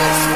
a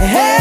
Hey,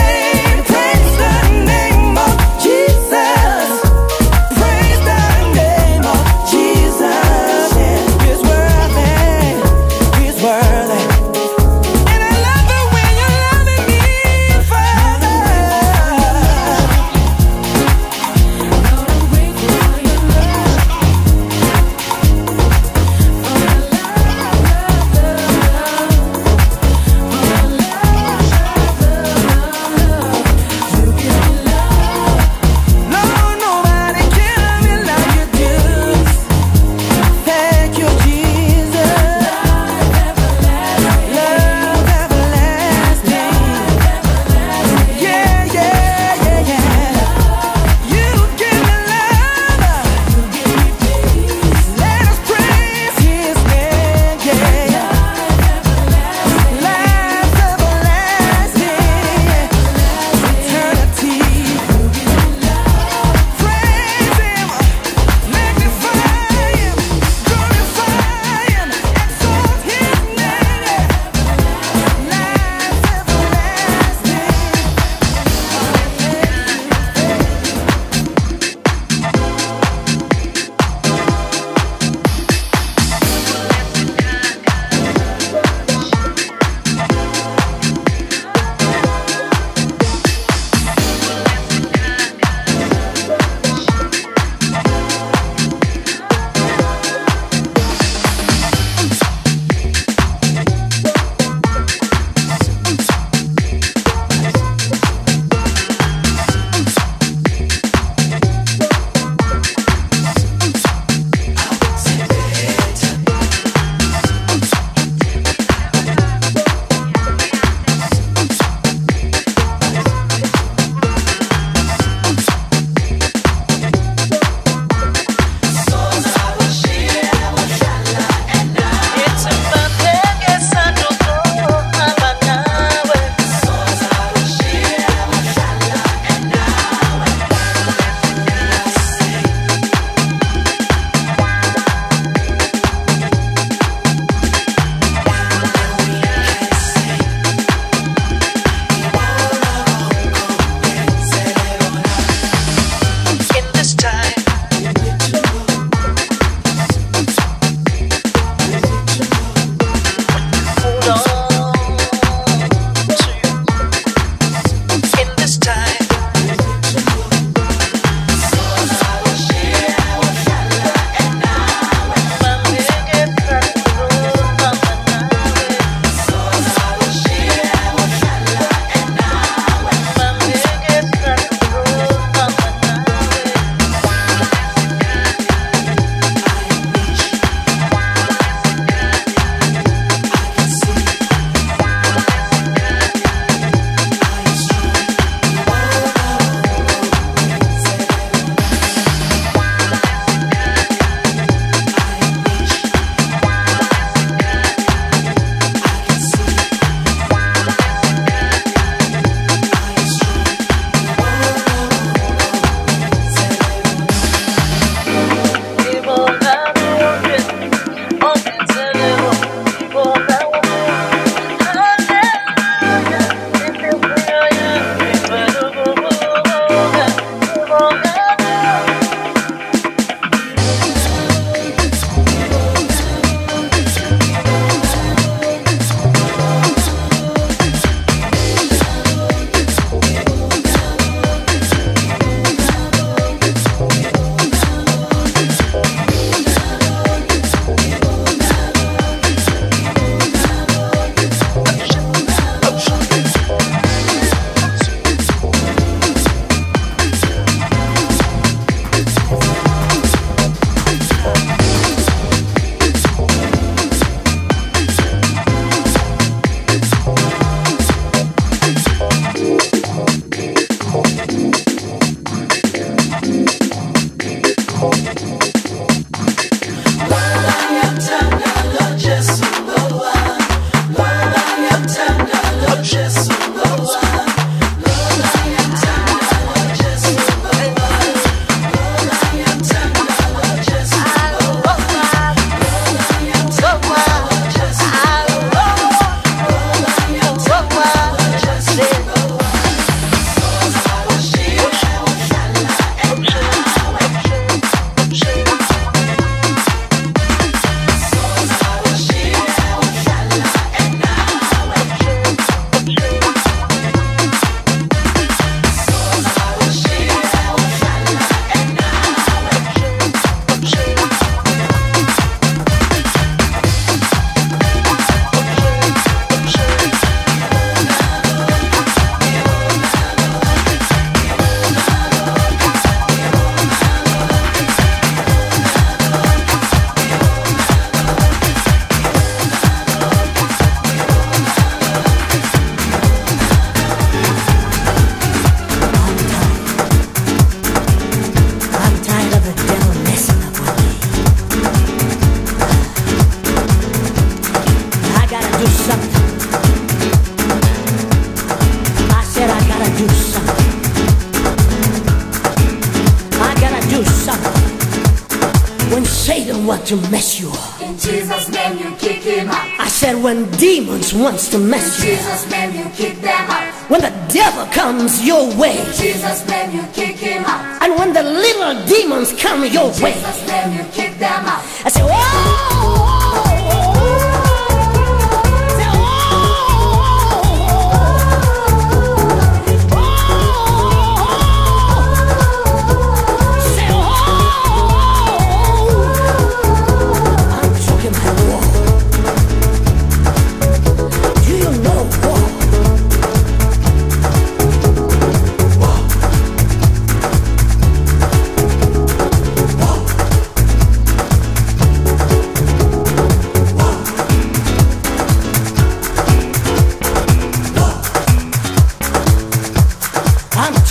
to mess you up. In Jesus' name you kick him out. I said when demons wants to mess In you Jesus' name you kick them out. When the devil comes your way. In Jesus' name you kick him out. And when the little demons come your In way. Jesus' name you kick them out. I said, oh!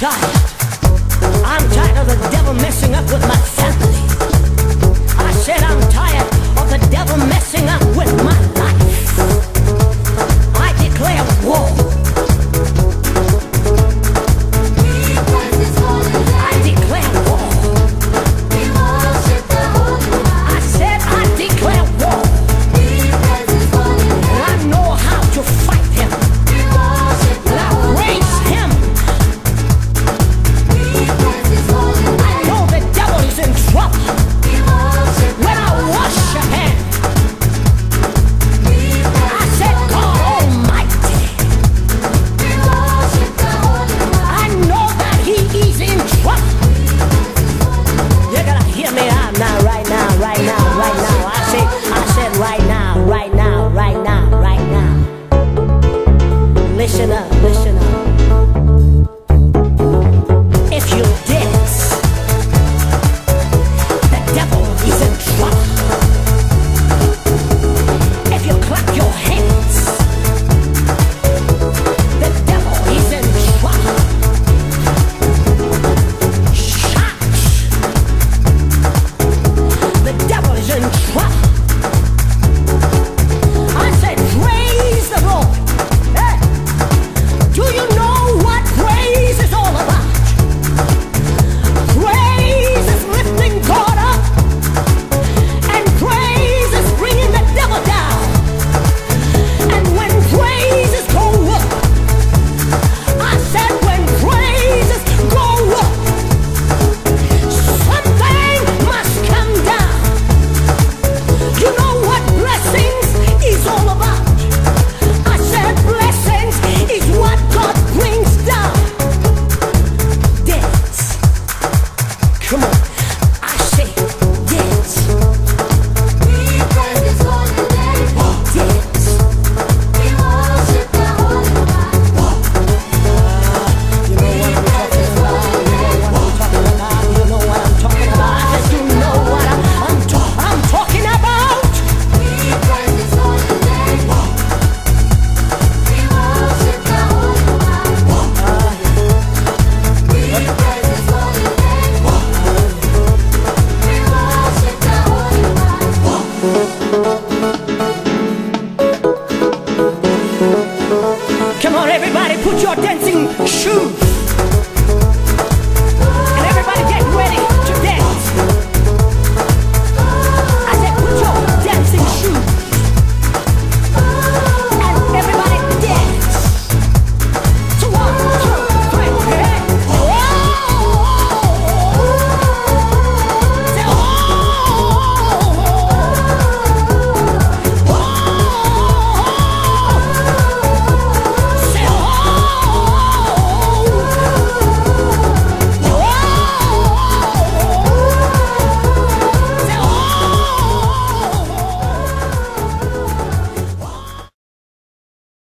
I'm tired of the devil messing up with my family. I said I'm tired of the devil messing up with my